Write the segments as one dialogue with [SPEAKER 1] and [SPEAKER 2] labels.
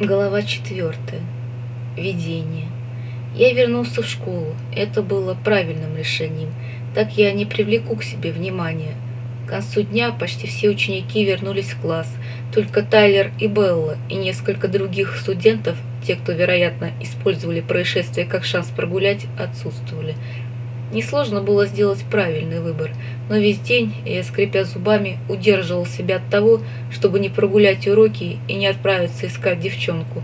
[SPEAKER 1] Глава четвертая. Видение. Я вернулся в школу. Это было правильным решением. Так я не привлеку к себе внимания. К концу дня почти все ученики вернулись в класс. Только Тайлер и Белла и несколько других студентов, те, кто, вероятно, использовали происшествие как шанс прогулять, отсутствовали. Несложно было сделать правильный выбор, но весь день я, скрипя зубами, удерживал себя от того, чтобы не прогулять уроки и не отправиться искать девчонку.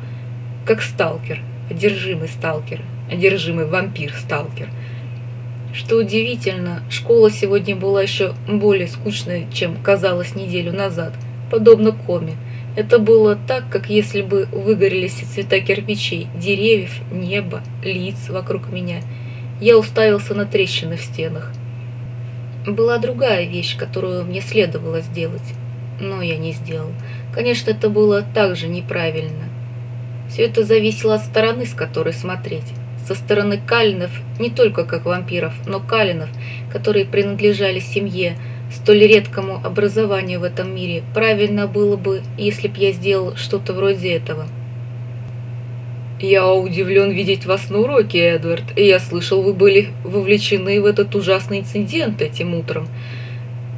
[SPEAKER 1] Как сталкер, одержимый сталкер, одержимый вампир-сталкер. Что удивительно, школа сегодня была еще более скучной, чем казалось неделю назад, подобно коме. Это было так, как если бы выгорели все цвета кирпичей, деревьев, неба, лиц вокруг меня – я уставился на трещины в стенах. Была другая вещь, которую мне следовало сделать, но я не сделал. Конечно, это было также неправильно. Все это зависело от стороны, с которой смотреть. Со стороны калинов, не только как вампиров, но калинов, которые принадлежали семье, столь редкому образованию в этом мире, правильно было бы, если б я сделал что-то вроде этого.
[SPEAKER 2] «Я удивлен видеть вас на уроке, Эдвард, и я слышал, вы были вовлечены в этот ужасный инцидент этим утром».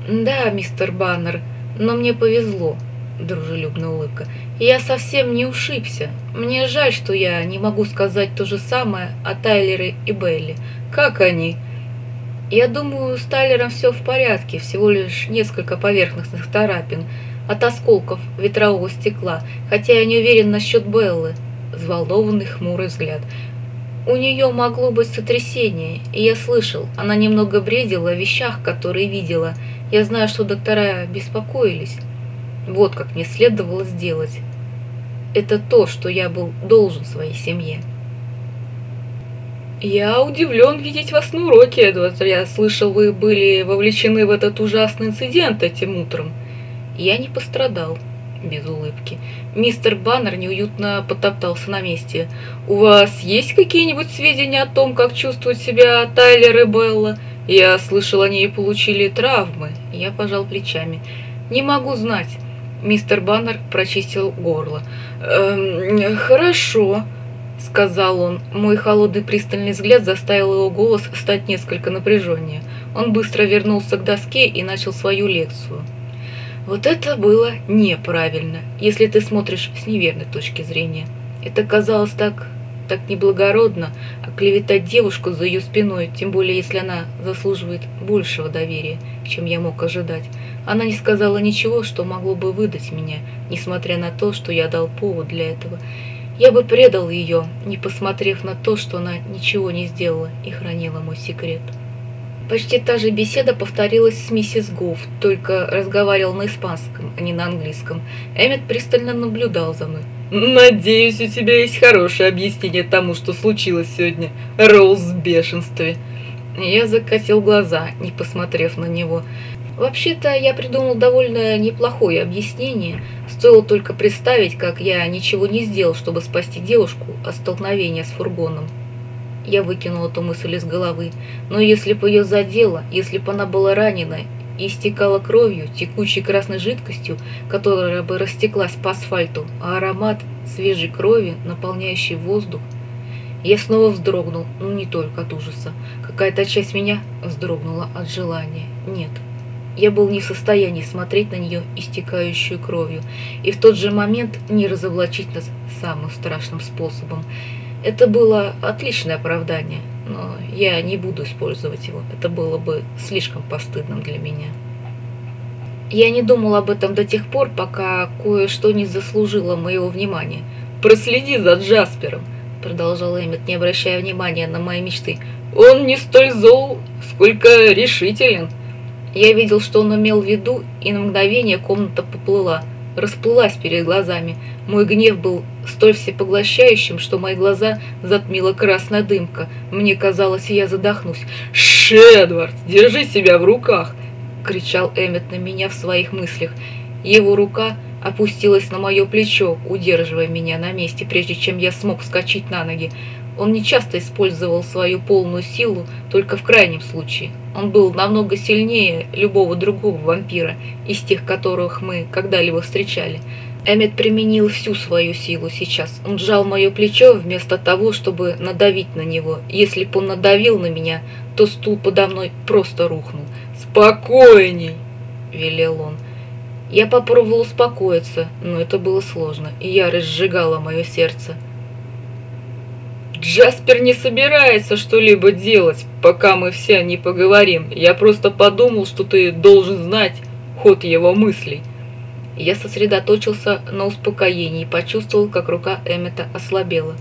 [SPEAKER 1] «Да, мистер Баннер, но мне повезло», — дружелюбная улыбка. «Я совсем не ушибся. Мне жаль, что я не могу сказать то же самое о Тайлере и Белли. Как они?» «Я думаю, с Тайлером все в порядке, всего лишь несколько поверхностных царапин от осколков ветрового стекла, хотя я не уверен насчет Беллы» взволнованный хмурый взгляд. У нее могло быть сотрясение, и я слышал, она немного бредила о вещах, которые видела. Я знаю, что доктора беспокоились. Вот как мне следовало сделать. Это то, что я был должен своей семье.
[SPEAKER 2] «Я удивлен видеть вас на уроке, Эдвард. Я слышал, вы были вовлечены в этот ужасный инцидент этим утром».
[SPEAKER 1] «Я не пострадал», без улыбки. Мистер Баннер неуютно потоптался на месте.
[SPEAKER 2] «У вас есть какие-нибудь сведения о том, как чувствуют себя Тайлер и Белла? Я слышал, они получили травмы».
[SPEAKER 1] Я пожал плечами. «Не могу знать». Мистер Баннер прочистил горло.
[SPEAKER 2] «Эм, «Хорошо», — сказал он. Мой холодный пристальный взгляд заставил его голос стать несколько напряженнее. Он быстро вернулся к доске и начал свою лекцию. Вот это было неправильно, если ты смотришь с неверной точки зрения. Это казалось так, так неблагородно, оклеветать девушку за ее спиной, тем более если она заслуживает большего доверия, чем я мог ожидать. Она не сказала ничего, что могло бы выдать меня, несмотря на то, что я дал повод для этого. Я бы предал ее, не посмотрев на то, что она ничего не сделала и хранила мой секрет. Почти та же беседа повторилась с миссис Гуф, только разговаривал на испанском, а не на английском. Эммет пристально наблюдал за мной. «Надеюсь, у тебя есть хорошее объяснение тому, что случилось сегодня. Роуз в бешенстве».
[SPEAKER 1] Я закатил глаза, не посмотрев на него. Вообще-то я придумал довольно неплохое объяснение. Стоило только представить, как я ничего не сделал, чтобы спасти девушку от столкновения с фургоном. Я выкинул эту мысль из головы. Но если бы ее задело, если бы она была ранена и истекала кровью, текущей красной жидкостью, которая бы растеклась по асфальту, а аромат свежей крови, наполняющий воздух, я снова вздрогнул, но не только от ужаса. Какая-то часть меня вздрогнула от желания. Нет, я был не в состоянии смотреть на нее, истекающую кровью, и в тот же момент не разоблачить нас самым страшным способом. Это было отличное оправдание, но я не буду использовать его. Это было бы слишком постыдным для меня. Я не думал об этом до тех пор, пока кое-что не заслужило моего внимания.
[SPEAKER 2] «Проследи за Джаспером», — продолжал Эммет, не обращая внимания на мои мечты. «Он не столь зол, сколько решителен».
[SPEAKER 1] Я видел, что он имел в виду, и на мгновение комната поплыла — расплылась перед глазами. Мой гнев был столь всепоглощающим, что мои глаза затмила красная дымка. Мне казалось, я задохнусь.
[SPEAKER 2] «Шедвард, держи себя в руках!»
[SPEAKER 1] — кричал Эммет на меня в своих мыслях. Его рука опустилась на мое плечо, удерживая меня на месте, прежде чем я смог вскочить на ноги. Он не часто использовал свою полную силу, только в крайнем случае. Он был намного сильнее любого другого вампира, из тех, которых мы когда-либо встречали.
[SPEAKER 2] Эммет применил всю свою силу сейчас. Он сжал мое плечо вместо того, чтобы надавить на него. Если бы он надавил на меня, то стул подо мной просто рухнул. «Спокойней!» – велел он. Я попробовал успокоиться, но это было сложно, и ярость сжигала мое сердце. Джаспер не собирается что-либо делать, пока мы все не поговорим. Я просто подумал, что ты должен знать ход его мыслей. Я сосредоточился на успокоении и почувствовал, как рука Эммета ослабела.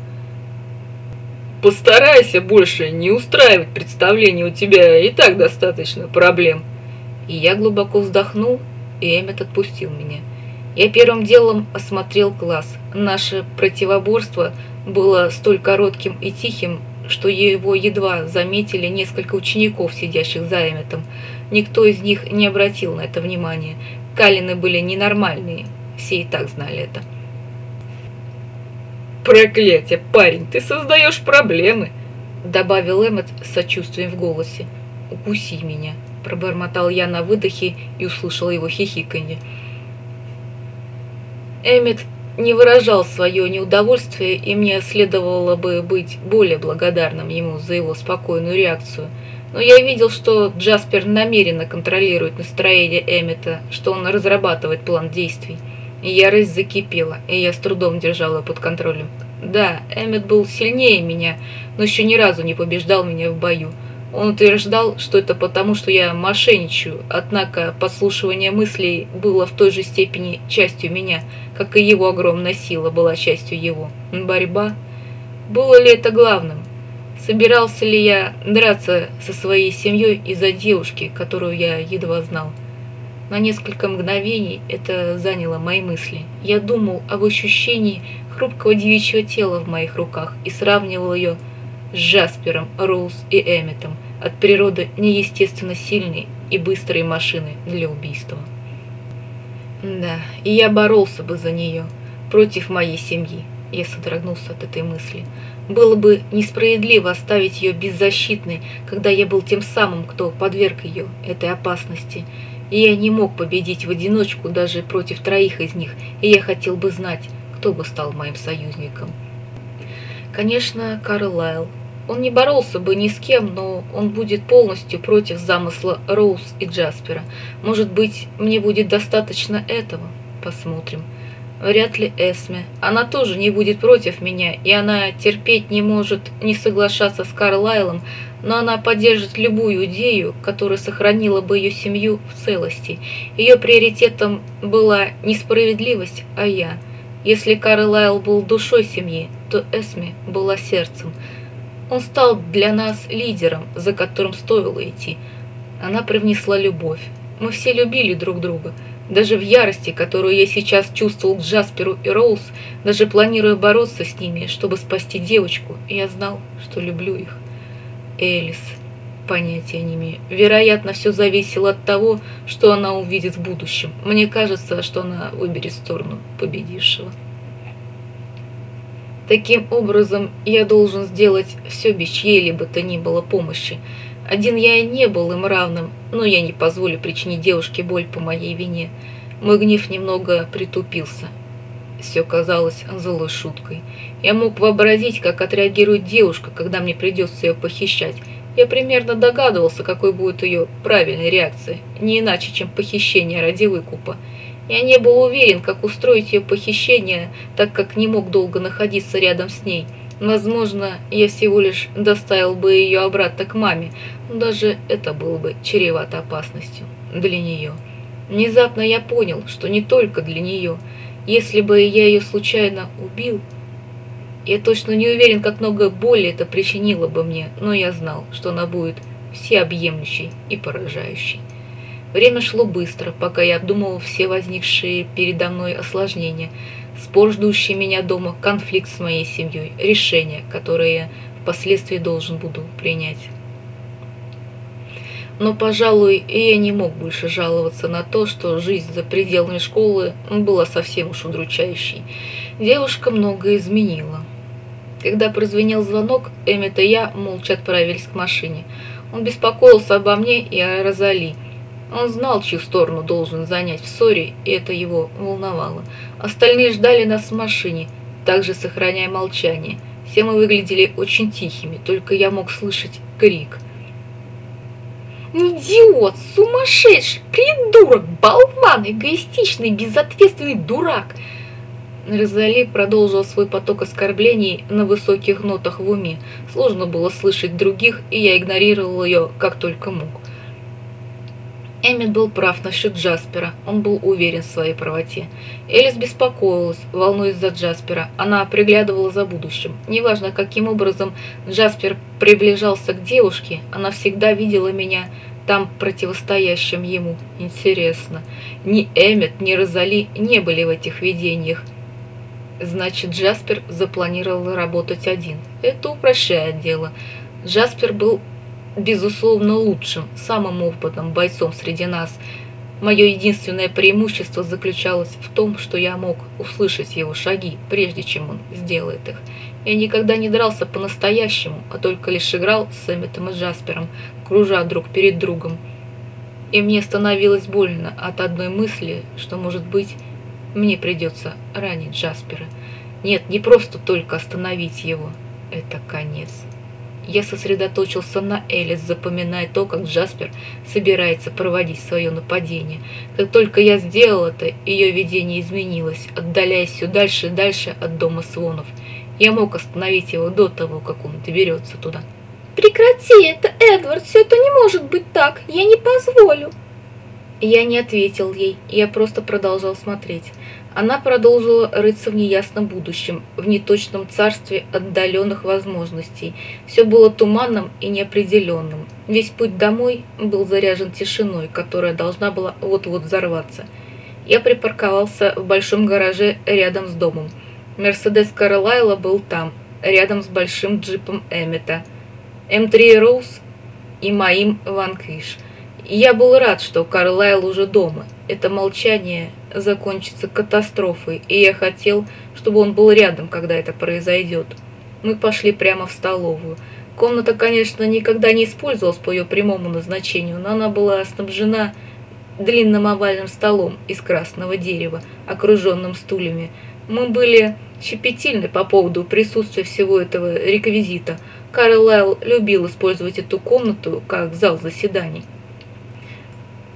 [SPEAKER 2] «Постарайся больше не устраивать представление, у тебя и так достаточно проблем». И я глубоко вздохнул, и Эммет отпустил меня. Я первым делом осмотрел класс. Наше противоборство – было столь коротким и тихим, что его едва заметили несколько учеников, сидящих за Эмметом. Никто из них не обратил на это внимания. Калины были ненормальные, все и так знали это. «Проклятие, парень, ты создаешь проблемы!» Добавил Эммет с сочувствием в голосе. «Укуси меня!» Пробормотал я на выдохе и услышал его хихиканье. Эммет не выражал свое неудовольствие, и мне следовало бы быть более благодарным ему за его спокойную реакцию. Но я видел, что Джаспер намеренно контролирует настроение Эммета, что он разрабатывает план действий. И ярость закипела, и я с трудом держал ее под контролем. Да, Эммет был сильнее меня, но еще ни разу не побеждал меня в бою. Он утверждал, что это потому, что я мошенничаю, однако подслушивание мыслей было в той же степени частью меня, как и его огромная сила была частью его. Борьба? Было ли это главным? Собирался ли я драться со своей семьей из-за девушки, которую я едва знал? На несколько мгновений это заняло мои мысли. Я думал об ощущении хрупкого девичьего тела в моих руках и сравнивал ее с Джаспером, Роуз и Эмметом, от природы неестественно сильной и быстрой машины для убийства. Да, и я боролся бы за нее, против моей семьи. Я содрогнулся от этой мысли. Было бы несправедливо оставить ее беззащитной, когда я был тем самым, кто подверг ее этой опасности. И я не мог победить в одиночку даже против троих из них, и я хотел бы знать, кто бы стал моим союзником. Конечно, Карл Лайл, он не боролся бы ни с кем, но он будет полностью против замысла Роуз и Джаспера. Может быть, мне будет достаточно этого? Посмотрим. Вряд ли Эсме. Она тоже не будет против меня, и она терпеть не может не соглашаться с Карлайлом, но она поддержит любую идею, которая сохранила бы ее семью в целости. Ее приоритетом была не справедливость, а я. Если Карлайл был душой семьи, то Эсме была сердцем. Он стал для нас лидером, за которым стоило идти. Она привнесла любовь. Мы все любили друг друга. Даже в ярости, которую я сейчас чувствовал к Джасперу и Роуз, даже планируя бороться с ними, чтобы спасти девочку, я знал, что люблю их. Элис. Понятия не имею. Вероятно, все зависело от того, что она увидит в будущем. Мне кажется, что она выберет сторону победившего. Таким образом, я должен сделать все без чьей-либо то ни было помощи. Один я и не был им равным, но я не позволю причинить девушке боль по моей вине. Мой гнев немного притупился. Все казалось злой шуткой. Я мог вообразить, как отреагирует девушка, когда мне придется ее похищать. Я примерно догадывался, какой будет ее правильной реакцией, не иначе, чем похищение ради выкупа. Я не был уверен, как устроить ее похищение, так как не мог долго находиться рядом с ней. Возможно, я всего лишь доставил бы ее обратно к маме, но даже это было бы чревато опасностью для нее. Внезапно я понял, что не только для нее. Если бы я ее случайно убил, я точно не уверен, как много боли это причинило бы мне, но я знал, что она будет всеобъемлющей и поражающей. Время шло быстро, пока я обдумывал все возникшие передо мной осложнения, спор, ждущий меня дома, конфликт с моей семьей, решение, которое я впоследствии должен буду принять. Но, пожалуй, я не мог больше жаловаться на то, что жизнь за пределами школы была совсем уж удручающей. Девушка многое изменила. Когда прозвенел звонок, Эммет и я молча отправились к машине. Он беспокоился обо мне и о Розали – Он знал, чью сторону должен занять в ссоре, и это его волновало. Остальные ждали нас в машине, также сохраняя молчание. Все мы выглядели очень тихими, только я мог слышать крик.
[SPEAKER 1] «Идиот! Сумасшедший! Придурок! Болван! Эгоистичный, безответственный дурак!»
[SPEAKER 2] Розали продолжил свой поток оскорблений на высоких нотах в уме. Сложно было слышать других, и я игнорировал ее как только мог. Эммет был прав насчет Джаспера, он был уверен в своей правоте. Элис беспокоилась, волнуясь за Джаспера, она приглядывала за будущим. Неважно, каким образом Джаспер приближался к девушке, она всегда видела меня там противостоящим ему. Интересно, ни Эммет, ни Розали не были в этих видениях. Значит, Джаспер запланировал работать один. Это упрощает дело. Джаспер был безусловно, лучшим, самым опытным бойцом среди нас. Мое единственное преимущество заключалось в том, что я мог услышать его шаги, прежде чем он сделает их. Я никогда не дрался по-настоящему, а только лишь играл с Эмметом и Джаспером, кружа друг перед другом. И мне становилось больно от одной мысли, что, может быть, мне придется ранить Джаспера. Нет, не просто только остановить его. Это конец. Я сосредоточился на Элис, запоминая то, как Джаспер собирается проводить свое нападение. Как только я сделал это, ее видение изменилось, отдаляясь все дальше и дальше от дома Свонов. Я мог остановить его до того, как он доберется туда.
[SPEAKER 1] «Прекрати это, Эдвард! Все это не может быть так! Я не позволю!»
[SPEAKER 2] Я не ответил ей, я просто продолжал смотреть. Она продолжила рыться в неясном будущем, в неточном царстве отдаленных возможностей. Все было туманным и неопределенным. Весь путь домой был заряжен тишиной, которая должна была вот-вот взорваться. Я припарковался в большом гараже рядом с домом. Мерседес Карлайла был там, рядом с большим джипом Эммета. М3 Роуз и моим Ванквиш. Я был рад, что Карлайл уже дома. Это молчание закончится катастрофой, и я хотел, чтобы он был рядом, когда это произойдет. Мы пошли прямо в столовую. Комната, конечно, никогда не использовалась по ее прямому назначению, но она была снабжена длинным овальным столом из красного дерева, окруженным стульями. Мы были щепетильны по поводу присутствия всего этого реквизита. Карл Лайл любил использовать эту комнату как зал заседаний.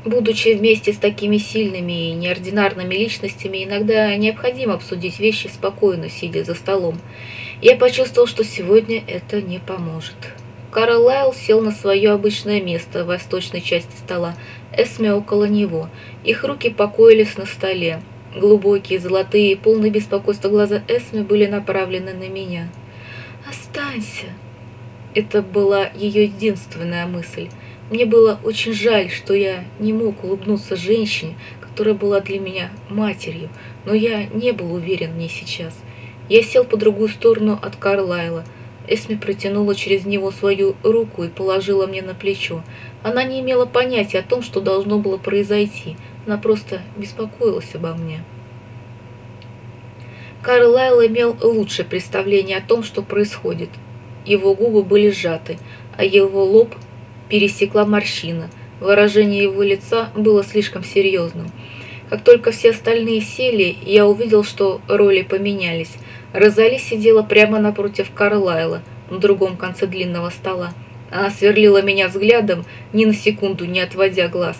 [SPEAKER 2] Будучи вместе с такими сильными и неординарными личностями, иногда необходимо обсудить вещи спокойно, сидя за столом. Я почувствовал, что сегодня это не поможет. Карл Лайл сел на свое обычное место в восточной части стола, Эсме около него. Их руки покоились на столе. Глубокие, золотые, полные беспокойства глаза Эсме были направлены на меня. «Останься!» Это была ее единственная мысль. Мне было очень жаль, что я не мог улыбнуться женщине, которая была для меня матерью, но я не был уверен в ней сейчас. Я сел по другую сторону от Карлайла. Эсми протянула через него свою руку и положила мне на плечо. Она не имела понятия о том, что должно было произойти. Она просто беспокоилась обо мне. Карлайл имел лучшее представление о том, что происходит. Его губы были сжаты, а его лоб пересекла морщина. Выражение его лица было слишком серьезным. Как только все остальные сели, я увидел, что роли поменялись. Розали сидела прямо напротив Карлайла, на другом конце длинного стола. Она сверлила меня взглядом, ни на секунду не отводя глаз.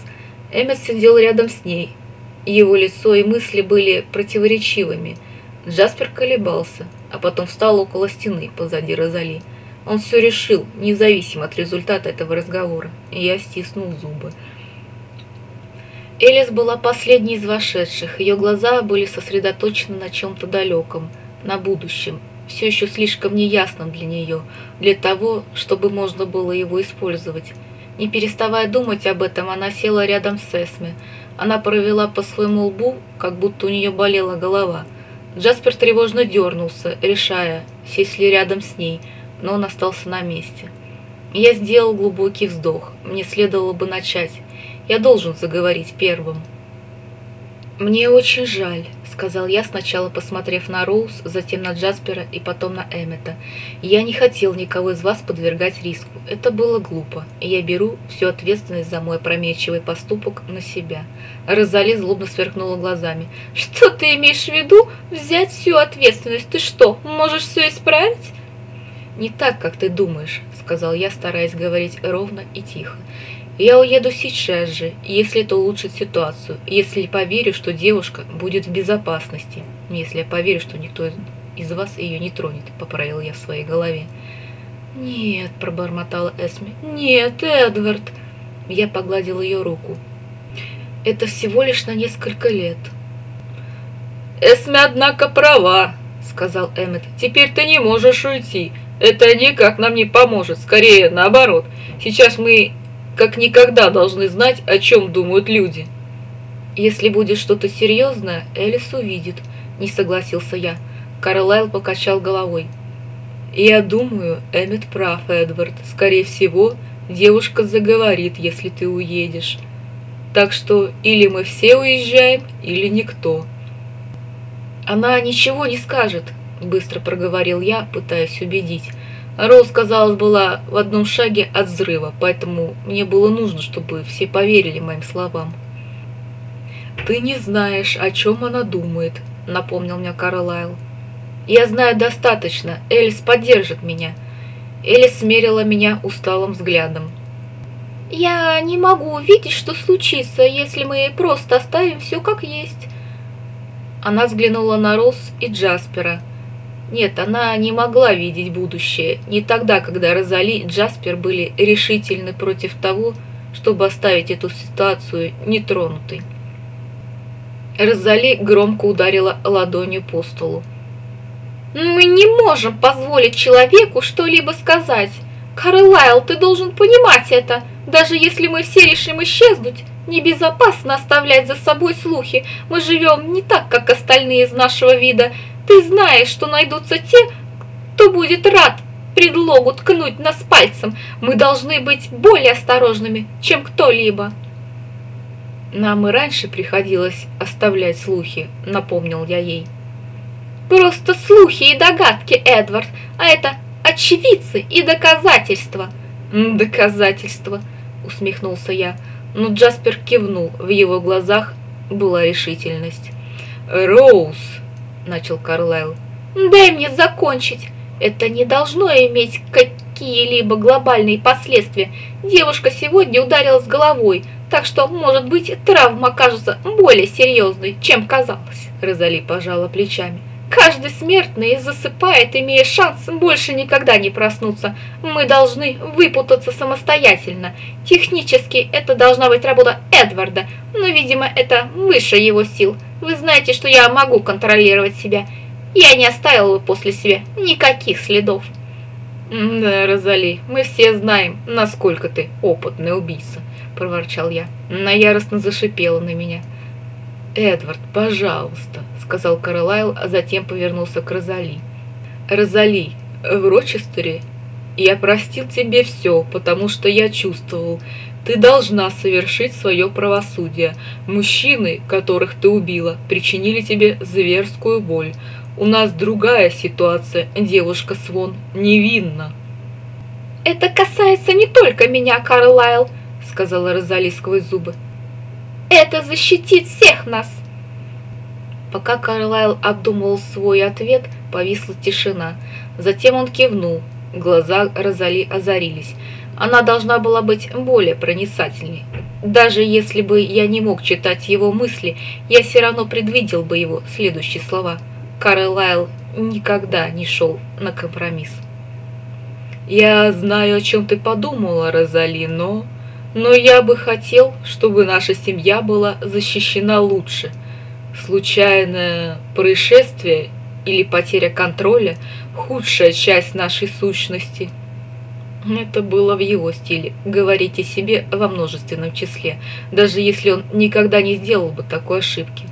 [SPEAKER 2] Эммет сидел рядом с ней. Его лицо и мысли были противоречивыми. Джаспер колебался, а потом встал около стены позади Розали. Он все решил, независимо от результата этого разговора, и я стиснул зубы. Элис была последней из вошедших, ее глаза были сосредоточены на чем-то далеком, на будущем, все еще слишком неясном для нее, для того, чтобы можно было его использовать. Не переставая думать об этом, она села рядом с Эсме. Она провела по своему лбу, как будто у нее болела голова. Джаспер тревожно дернулся, решая, сесть ли рядом с ней – но он остался на месте. Я сделал глубокий вздох. Мне следовало бы начать. Я должен заговорить первым.
[SPEAKER 1] «Мне очень жаль», — сказал я, сначала посмотрев на Роуз, затем на Джаспера и потом на Эммета. «Я не хотел никого из вас подвергать риску. Это было глупо, я беру всю ответственность за мой опрометчивый поступок на себя». Розали злобно сверкнула глазами. «Что ты имеешь в виду? Взять всю ответственность? Ты что, можешь все исправить?» «Не так, как ты думаешь», — сказал я, стараясь говорить ровно и тихо. Я уеду сейчас же, если это улучшит ситуацию, если поверю, что девушка будет в безопасности, если я поверю, что никто из вас ее не тронет, поправил я в своей голове. Нет, пробормотала Эсми. Нет, Эдвард. Я погладил ее руку. Это всего лишь на несколько лет.
[SPEAKER 2] Эсми, однако, права, сказал Эммет. Теперь ты не можешь уйти. Это никак нам не поможет, скорее наоборот. Сейчас мы как никогда должны знать, о чем думают люди.
[SPEAKER 1] Если будет что-то серьезное, Элис увидит, не согласился я. Карлайл покачал головой. Я думаю, Эммет прав, Эдвард. Скорее всего, девушка заговорит, если ты уедешь. Так что или мы все уезжаем, или никто. Она ничего не скажет, быстро проговорил я, пытаясь убедить. Роуз, казалось, была в одном шаге от взрыва, поэтому мне было нужно, чтобы все поверили моим словам. «Ты не знаешь, о чем она думает», — напомнил мне Карлайл. «Я знаю достаточно. Элис поддержит меня». Элис смерила меня усталым взглядом. «Я не могу увидеть, что случится, если мы просто оставим все как есть». Она взглянула на Роуз и Джаспера — нет, она не могла видеть будущее. Не тогда, когда Розали и Джаспер были решительны против того, чтобы оставить эту ситуацию нетронутой. Розали громко ударила ладонью по столу. «Мы не можем позволить человеку что-либо сказать. Карлайл, ты должен понимать это. Даже если мы все решим исчезнуть, небезопасно оставлять за собой слухи. Мы живем не так, как остальные из нашего вида. Ты знаешь, что найдутся те, кто будет рад предлогу ткнуть нас пальцем. Мы должны быть более осторожными, чем кто-либо. Нам и раньше приходилось оставлять слухи, напомнил я ей. Просто слухи и догадки, Эдвард, а это очевидцы и доказательства. Доказательства, усмехнулся я, но Джаспер кивнул, в его глазах была решительность. Роуз, начал Карлайл. «Дай мне закончить. Это не должно иметь какие-либо глобальные последствия. Девушка сегодня ударилась головой, так что, может быть, травма окажется более серьезной, чем казалось». Розали пожала плечами. Каждый смертный засыпает, имея шанс больше никогда не проснуться. Мы должны выпутаться самостоятельно. Технически это должна быть работа Эдварда, но, видимо, это выше его сил. Вы знаете, что я могу контролировать себя. Я не оставила после себя никаких следов. «Да, Розали, мы все знаем, насколько ты опытный убийца», – проворчал я. Она яростно зашипела на меня. «Эдвард, пожалуйста», — сказал Каролайл, а затем повернулся к Розали. «Розали, в Рочестере я простил тебе все, потому что я чувствовал, ты должна совершить свое правосудие. Мужчины, которых ты убила, причинили тебе зверскую боль. У нас другая ситуация, девушка Свон невинна». «Это касается не только меня, Карлайл», — сказала Розали сквозь зубы. Это защитит всех нас!» Пока Карлайл обдумывал свой ответ, повисла тишина. Затем он кивнул. Глаза Розали озарились. Она должна была быть более проницательней. Даже если бы я не мог читать его мысли, я все равно предвидел бы его следующие слова. Карлайл никогда не шел на компромисс. «Я знаю, о чем ты подумала, Розали, но...» Но я бы хотел, чтобы наша семья была защищена лучше. Случайное происшествие или потеря контроля – худшая часть нашей сущности. Это было в его стиле – говорить о себе во множественном числе, даже если он никогда не сделал бы такой ошибки.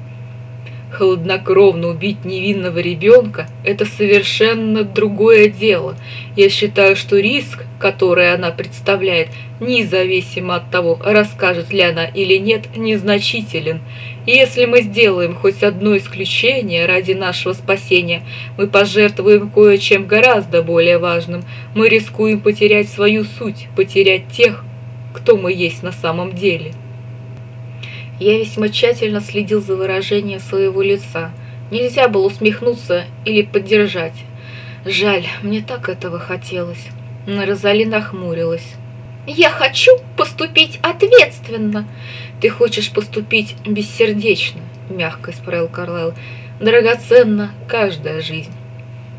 [SPEAKER 1] Холоднокровно убить невинного ребенка – это совершенно другое дело. Я считаю, что риск, который она представляет, независимо от того, расскажет ли она или нет, незначителен.
[SPEAKER 2] если мы сделаем хоть одно исключение ради нашего спасения, мы пожертвуем кое-чем гораздо более важным. Мы рискуем потерять свою суть, потерять тех, кто мы есть на самом деле.
[SPEAKER 1] Я весьма тщательно следил за выражением своего лица. Нельзя было усмехнуться или поддержать. Жаль, мне так этого хотелось. Но Розали нахмурилась. «Я хочу поступить ответственно!» «Ты хочешь поступить бессердечно», — мягко исправил Карлайл. «Драгоценна каждая жизнь».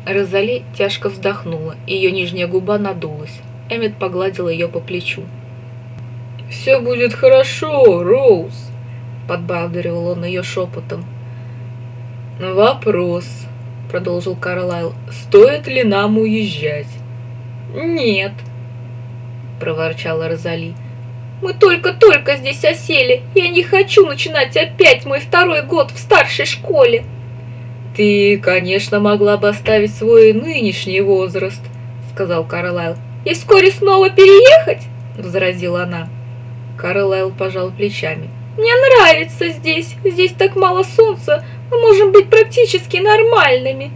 [SPEAKER 1] Розали тяжко вздохнула, ее нижняя губа надулась. Эммет погладил ее по плечу.
[SPEAKER 2] «Все будет хорошо, Роуз», — подбадривал он ее шепотом. «Вопрос», — продолжил Карлайл, — «стоит ли нам уезжать?»
[SPEAKER 1] «Нет», — проворчала Розали. «Мы только-только здесь осели. Я не хочу начинать опять мой второй год в старшей школе».
[SPEAKER 2] «Ты, конечно, могла бы оставить свой нынешний возраст», — сказал Карлайл.
[SPEAKER 1] «И вскоре снова переехать?»
[SPEAKER 2] — возразила она. Карлайл пожал плечами.
[SPEAKER 1] «Мне нравится здесь. Здесь так мало солнца. Мы можем быть практически нормальными».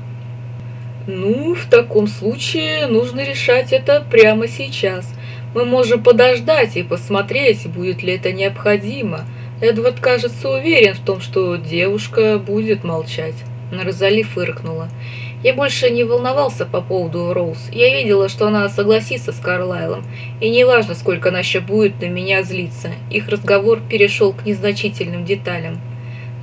[SPEAKER 2] «Ну, в таком случае нужно решать это прямо сейчас. Мы можем подождать и посмотреть, будет ли это необходимо. Эдвард, кажется, уверен в том, что девушка будет молчать». Розали фыркнула. Я больше не волновался по поводу Роуз. Я видела, что она согласится с Карлайлом. И неважно, сколько она еще будет на меня злиться. Их разговор перешел к незначительным деталям.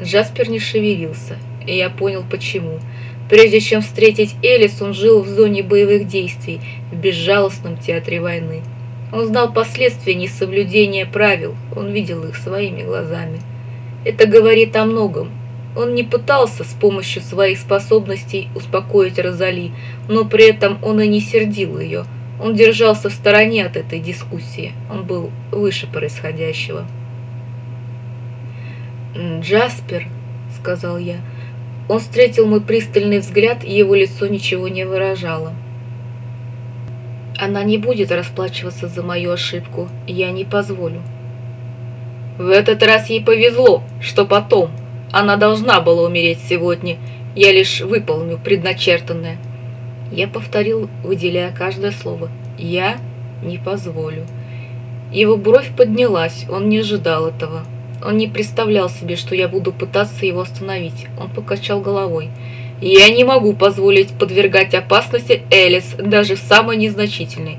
[SPEAKER 2] Джаспер не шевелился, и я понял почему. Прежде чем встретить Элис, он жил в зоне боевых действий, в безжалостном театре войны. Он знал последствия несоблюдения правил, он видел их своими глазами. Это говорит о многом, он не пытался с помощью своих способностей успокоить Розали, но при этом он и не сердил ее. Он держался в стороне от этой дискуссии. Он был выше происходящего. «Джаспер», — сказал я. Он встретил мой пристальный взгляд, и его лицо ничего не выражало. «Она не будет расплачиваться за мою ошибку. Я не позволю». «В этот раз ей повезло. Что потом?» Она должна была умереть сегодня. Я лишь выполню предначертанное. Я повторил, выделяя каждое слово. Я не позволю. Его бровь поднялась, он не ожидал этого. Он не представлял себе, что я буду пытаться его остановить. Он покачал головой. «Я не могу позволить подвергать опасности Элис, даже самой незначительной.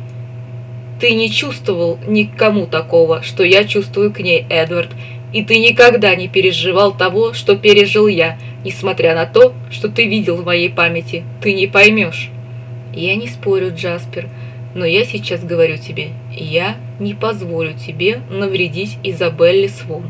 [SPEAKER 2] Ты не чувствовал никому такого, что я чувствую к ней, Эдвард. И ты никогда не переживал того, что пережил я, несмотря на то, что ты видел в моей памяти. Ты не поймешь. Я не спорю, Джаспер, но я сейчас говорю тебе, я не позволю тебе навредить Изабелле Свон.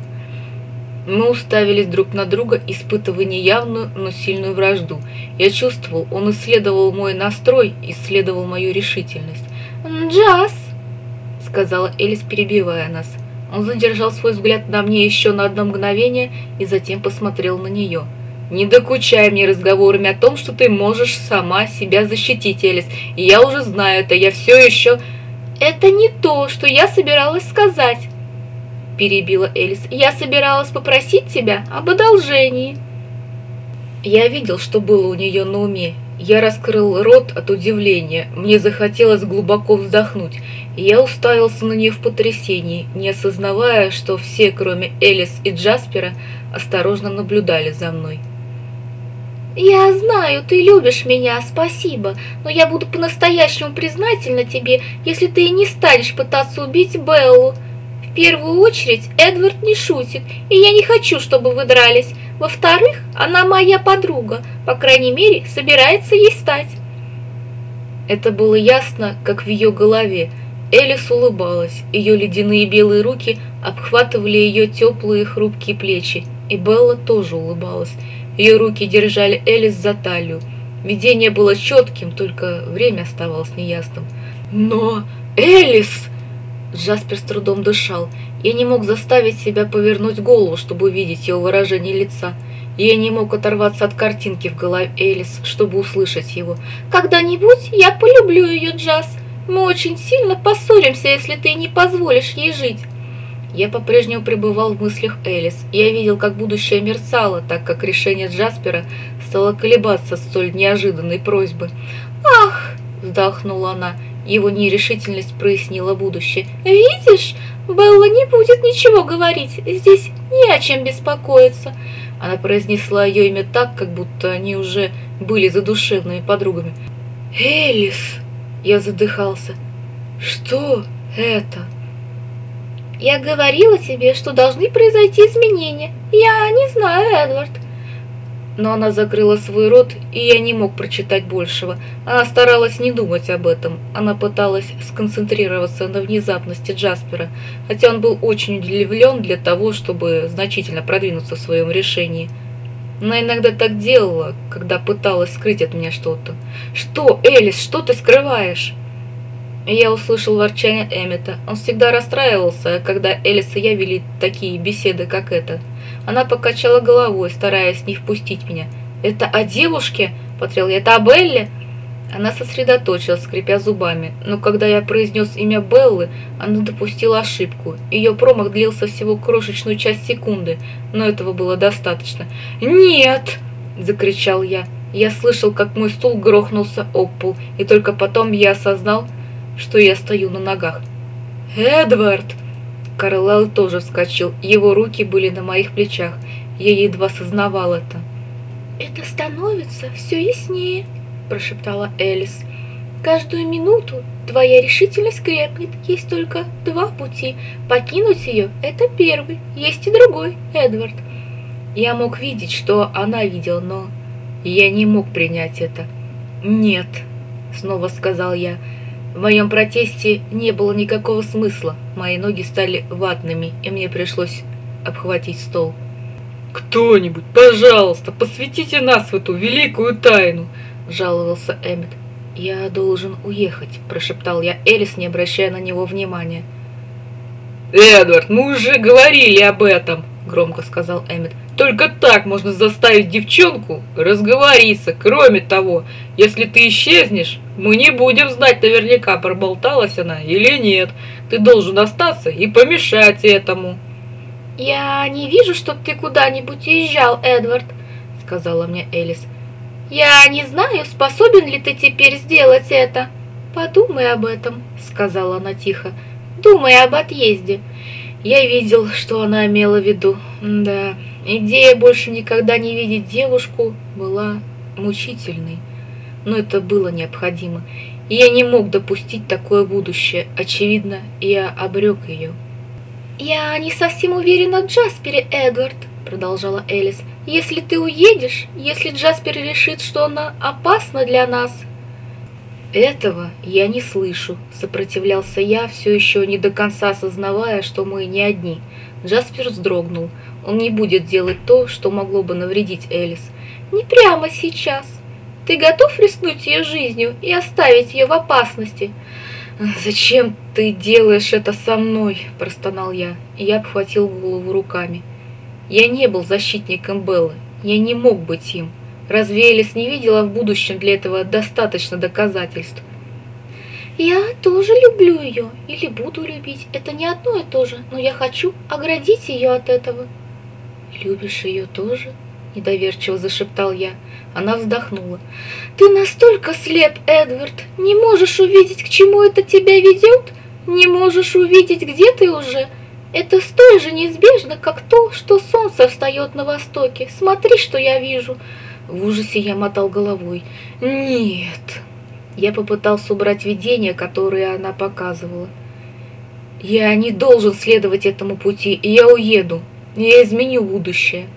[SPEAKER 2] Мы уставились друг на друга, испытывая неявную, но сильную вражду. Я чувствовал, он исследовал мой настрой, исследовал мою решительность.
[SPEAKER 1] «Джаз!»
[SPEAKER 2] — сказала Элис, перебивая нас — он задержал свой взгляд на мне еще на одно мгновение и затем посмотрел на нее. «Не докучай мне разговорами о том, что ты можешь сама себя защитить, Элис. И я уже знаю это, я все еще...»
[SPEAKER 1] «Это не то, что я собиралась сказать», — перебила Элис. «Я собиралась попросить тебя об одолжении».
[SPEAKER 2] Я видел, что было у нее на уме. Я раскрыл рот от удивления. Мне захотелось глубоко вздохнуть. Я уставился на нее в потрясении, не осознавая, что все, кроме Элис и Джаспера, осторожно наблюдали за мной.
[SPEAKER 1] «Я знаю, ты любишь меня, спасибо, но я буду по-настоящему признательна тебе, если ты не станешь пытаться убить Беллу. В первую очередь, Эдвард не шутит, и я не хочу, чтобы вы дрались. Во-вторых, она моя подруга, по крайней мере, собирается ей стать».
[SPEAKER 2] Это было ясно, как в ее голове – Элис улыбалась, ее ледяные белые руки обхватывали ее теплые хрупкие плечи, и Белла тоже улыбалась. Ее руки держали Элис за талию. Видение было четким, только время оставалось неясным. «Но... Элис!» Джаспер с трудом дышал. Я не мог заставить себя повернуть голову, чтобы увидеть его выражение лица. Я не мог оторваться от картинки в голове Элис, чтобы услышать его.
[SPEAKER 1] «Когда-нибудь я полюблю ее, Джаз!» Мы очень сильно поссоримся, если ты не позволишь ей жить. Я по-прежнему пребывал в мыслях Элис. Я видел, как будущее мерцало, так как решение Джаспера стало колебаться столь неожиданной просьбы. «Ах!» – вздохнула она. Его нерешительность прояснила будущее. «Видишь, Белла не будет ничего говорить. Здесь не о чем беспокоиться». Она произнесла ее имя так, как будто они уже были задушевными подругами. «Элис!» – я задыхался. «Что это?» «Я говорила тебе, что должны произойти изменения. Я не знаю, Эдвард но она закрыла свой рот, и я не мог прочитать большего. Она старалась не думать об этом. Она пыталась сконцентрироваться на внезапности Джаспера, хотя он был очень удивлен для того, чтобы значительно продвинуться в своем решении. Она иногда так делала, когда пыталась скрыть от меня что-то. «Что, Элис, что ты скрываешь?» Я услышал ворчание Эммета. Он всегда расстраивался, когда Элис и я вели такие беседы, как эта. Она покачала головой, стараясь не впустить меня. «Это о девушке?» – потрел я. «Это о Белле?» Она сосредоточилась, скрипя зубами, но когда я произнес имя Беллы, она допустила ошибку. Ее промах длился всего крошечную часть секунды, но этого было достаточно. «Нет!» – закричал я. Я слышал, как мой стул грохнулся об пол, и только потом я осознал, что я стою на ногах. «Эдвард!» Карлайл тоже вскочил, его руки были на моих плечах. Я едва сознавал это. «Это становится все яснее», – прошептала Элис. «Каждую минуту твоя решительность крепнет. Есть только два пути. Покинуть ее – это первый. Есть и другой, Эдвард». Я мог видеть, что она видела, но я не мог принять это. «Нет», – снова сказал я, – в моем протесте не было никакого смысла. Мои ноги стали ватными, и мне пришлось обхватить стол. «Кто-нибудь, пожалуйста, посвятите нас в эту великую тайну!» – жаловался Эммет. «Я должен уехать», – прошептал я Элис, не обращая на него внимания. «Эдвард, мы уже говорили об этом!» – громко сказал Эммет. Только так можно заставить девчонку разговориться. Кроме того, если ты исчезнешь, мы не будем знать наверняка, проболталась она или нет. Ты должен остаться и помешать этому. «Я не вижу, чтоб ты куда-нибудь уезжал, Эдвард», — сказала мне Элис. «Я не знаю, способен ли ты теперь сделать это». «Подумай об этом», — сказала она тихо. «Думай об отъезде». Я видел, что она имела в виду. Да, идея больше никогда не видеть девушку была мучительной. Но это было необходимо. И я не мог допустить такое будущее. Очевидно, я обрек ее. «Я не совсем уверена в Джаспере, Эдвард», — продолжала Элис. «Если ты уедешь, если Джаспер решит, что она опасна для нас, «Этого я не слышу», — сопротивлялся я, все еще не до конца осознавая, что мы не одни. Джаспер вздрогнул. Он не будет делать то, что могло бы навредить Элис. «Не прямо сейчас. Ты готов рискнуть ее жизнью и оставить ее в опасности?» «Зачем ты делаешь это со мной?» – простонал я, и я обхватил голову руками. Я не был защитником Беллы, я не мог быть им. Разве Элис не видела в будущем для этого достаточно доказательств? Я тоже люблю ее или буду любить. Это не одно и то же, но я хочу оградить ее от этого. Любишь ее тоже? Недоверчиво зашептал я. Она вздохнула. Ты настолько слеп, Эдвард. Не можешь увидеть, к чему это тебя ведет? Не можешь увидеть, где ты уже? Это столь же неизбежно, как то, что солнце встает на востоке. Смотри, что я вижу. В ужасе я мотал головой. «Нет!» Я попытался убрать видение, которое она показывала. «Я не должен следовать этому пути, и я уеду. Я изменю будущее».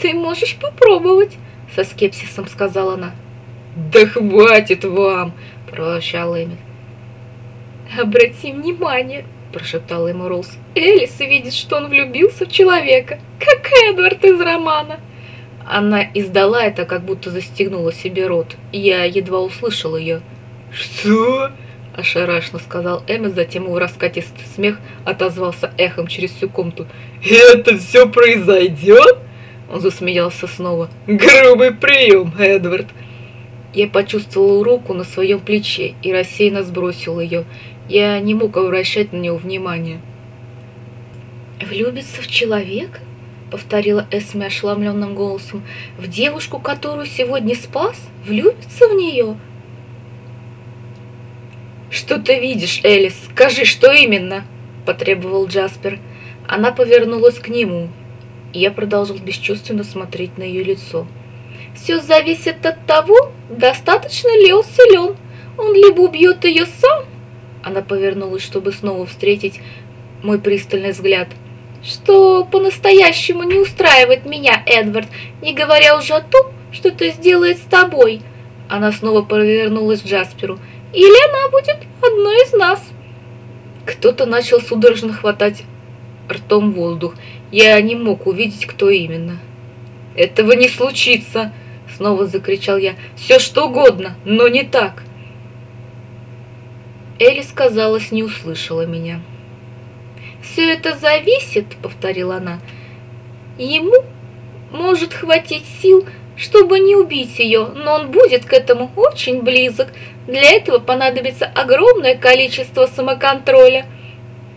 [SPEAKER 1] «Ты можешь попробовать», — со скепсисом сказала она. «Да хватит вам!» — проворчал Эмит. «Обрати внимание», — прошептал ему Роллс. «Элис видит, что он влюбился в человека, как Эдвард из романа». Она издала это, как будто застегнула себе рот. Я едва услышал ее. «Что?» – ошарашенно сказал Эммет, затем его раскатистый смех отозвался эхом через всю комнату. «Это все произойдет?» Он засмеялся снова. «Грубый прием, Эдвард!» Я почувствовал руку на своем плече и рассеянно сбросил ее. Я не мог обращать на него внимания. «Влюбиться в человека?» — повторила Эсме ошеломленным голосом. «В девушку, которую сегодня спас? Влюбиться в нее?»
[SPEAKER 2] «Что ты видишь, Элис? Скажи, что именно?» — потребовал Джаспер. Она повернулась к нему, я продолжил бесчувственно смотреть на ее лицо.
[SPEAKER 1] «Все зависит от того, достаточно ли он силен. Он либо убьет ее сам...» Она повернулась, чтобы снова встретить мой пристальный взгляд. «Что по-настоящему не устраивает меня, Эдвард, не говоря уже о том, что это сделает с тобой». Она снова повернулась к Джасперу. Или она будет одной из нас.
[SPEAKER 2] Кто-то начал судорожно хватать ртом воздух. Я не мог увидеть, кто именно. «Этого не случится!» — снова закричал я. «Все что угодно, но не так!» Элис, казалось, не услышала меня.
[SPEAKER 1] «Все это зависит», — повторила она. «Ему может хватить сил, чтобы не убить ее, но он будет к этому очень близок. Для этого понадобится огромное количество самоконтроля.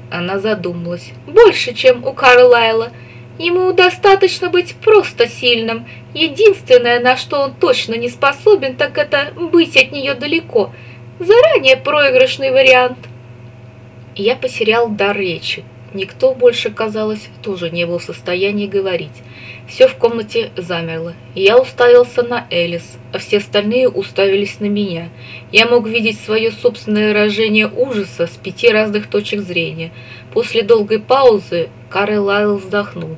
[SPEAKER 1] Она задумалась. Больше, чем у Карлайла. Ему достаточно быть просто сильным. Единственное, на что он точно не способен, так это быть от нее далеко. Заранее проигрышный вариант.
[SPEAKER 2] Я потерял дар речи. Никто больше, казалось, тоже не был в состоянии говорить. Все в комнате замерло. Я уставился на Элис, а все остальные уставились на меня. Я мог видеть свое собственное выражение ужаса с пяти разных точек зрения. После долгой паузы Карл Лайл вздохнул.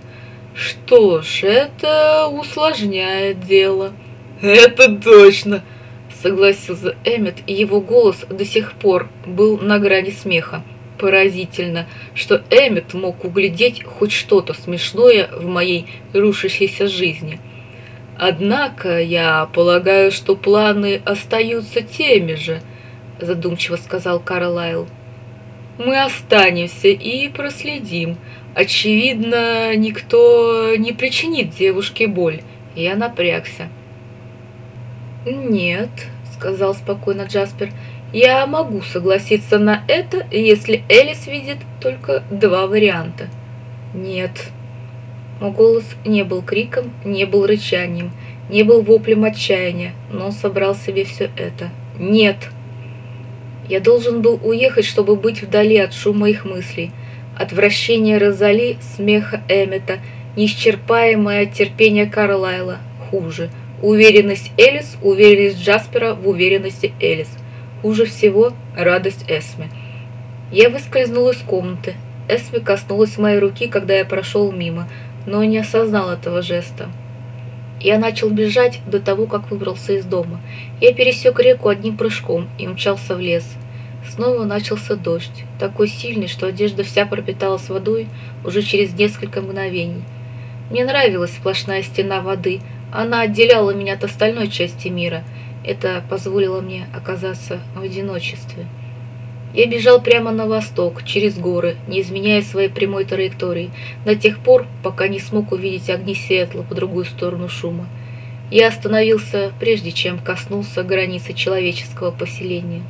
[SPEAKER 2] «Что ж, это усложняет дело». «Это точно!» согласился Эммет, и его голос до сих пор был на грани смеха. Поразительно, что Эммет мог углядеть хоть что-то смешное в моей рушащейся жизни. Однако я полагаю, что планы остаются теми же, задумчиво сказал Карлайл. Мы останемся и проследим. Очевидно, никто не причинит девушке боль. Я напрягся. Нет, сказал спокойно Джаспер. Я могу согласиться на это, если Элис видит только два варианта. Нет. Мой голос не был криком, не был рычанием, не был воплем отчаяния, но он собрал себе все это. Нет. Я должен был уехать, чтобы быть вдали от шума их мыслей, от вращения Розали, смеха Эммета, неисчерпаемое терпение Карлайла, хуже, уверенность Элис, уверенность Джаспера в уверенности Элис. Хуже всего радость Эсме. Я выскользнул из комнаты. Эсме коснулась моей руки, когда я прошел мимо, но не осознал этого жеста. Я начал бежать до того, как выбрался из дома. Я пересек реку одним прыжком и умчался в лес. Снова начался дождь, такой сильный, что одежда вся пропиталась водой уже через несколько мгновений. Мне нравилась сплошная стена воды, она отделяла меня от остальной части мира – это позволило мне оказаться в одиночестве. Я бежал прямо на восток, через горы, не изменяя своей прямой траектории, до тех пор, пока не смог увидеть огни Сиэтла по другую сторону шума. Я остановился, прежде чем коснулся границы человеческого поселения.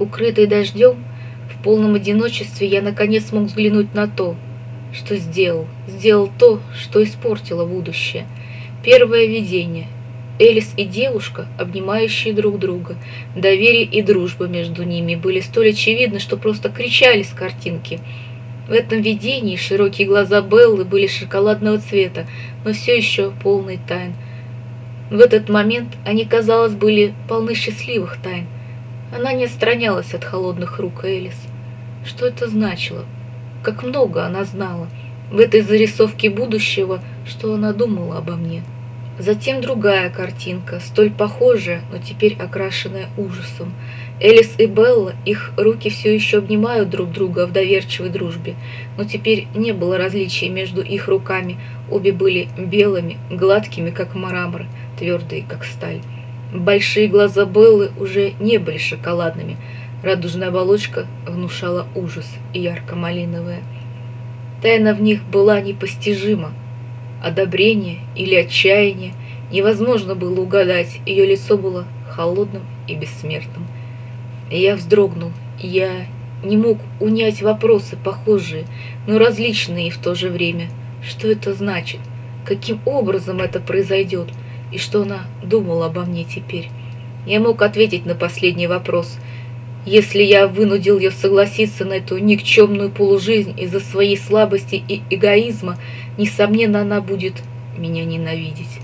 [SPEAKER 2] Укрытый дождем, в полном одиночестве я наконец смог взглянуть на то, что сделал. Сделал то, что испортило будущее. Первое видение — Элис и девушка, обнимающие друг друга. Доверие и дружба между ними были столь очевидны, что просто кричали с картинки. В этом видении широкие глаза Беллы были шоколадного цвета, но все еще полный тайн. В этот момент они, казалось, были полны счастливых тайн. Она не отстранялась от холодных рук Элис. Что это значило? Как много она знала. В этой зарисовке будущего, что она думала обо мне. Затем другая картинка, столь похожая, но теперь окрашенная ужасом. Элис и Белла, их руки все еще обнимают друг друга в доверчивой дружбе, но теперь не было различия между их руками. Обе были белыми, гладкими, как мрамор, твердые, как сталь. Большие глаза Беллы уже не были шоколадными. Радужная оболочка внушала ужас, ярко-малиновая. Тайна в них была непостижима, одобрение или отчаяние, невозможно было угадать, ее лицо было холодным и бессмертным. Я вздрогнул, я
[SPEAKER 1] не мог унять вопросы, похожие, но различные в то же время. Что это значит? Каким образом это произойдет? И что она думала обо мне теперь? Я мог ответить на последний вопрос. Если я вынудил ее согласиться на эту никчемную полужизнь из-за своей слабости и эгоизма, несомненно, она будет меня ненавидеть.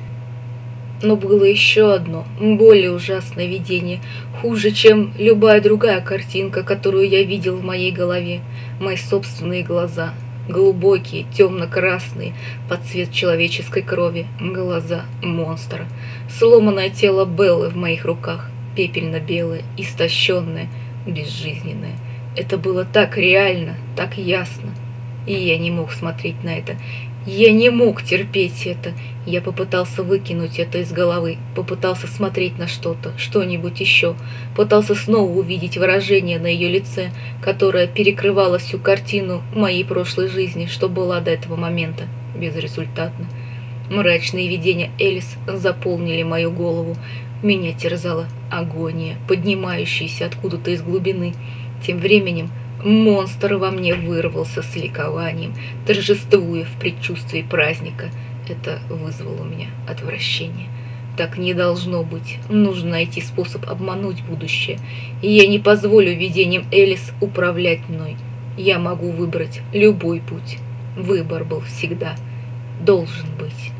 [SPEAKER 1] Но было еще одно, более ужасное видение, хуже, чем любая другая картинка, которую я видел в моей голове, мои собственные глаза, глубокие, темно-красные, под цвет человеческой крови, глаза монстра, сломанное тело Беллы в моих руках, пепельно-белое, истощенное, безжизненное. Это было так реально, так ясно, и я не мог смотреть на это, я не мог терпеть это. Я попытался выкинуть это из головы, попытался смотреть на что-то, что-нибудь еще, пытался снова увидеть выражение на ее лице, которое перекрывало всю картину моей прошлой жизни, что была до этого момента, безрезультатно. Мрачные видения Элис заполнили мою голову. Меня терзала агония, поднимающаяся откуда-то из глубины. Тем временем Монстр во мне вырвался с ликованием, торжествуя в предчувствии праздника. Это вызвало у меня отвращение. Так не должно быть. Нужно найти способ обмануть будущее. И я не позволю видением Элис управлять мной. Я могу выбрать любой путь. Выбор был всегда. Должен быть.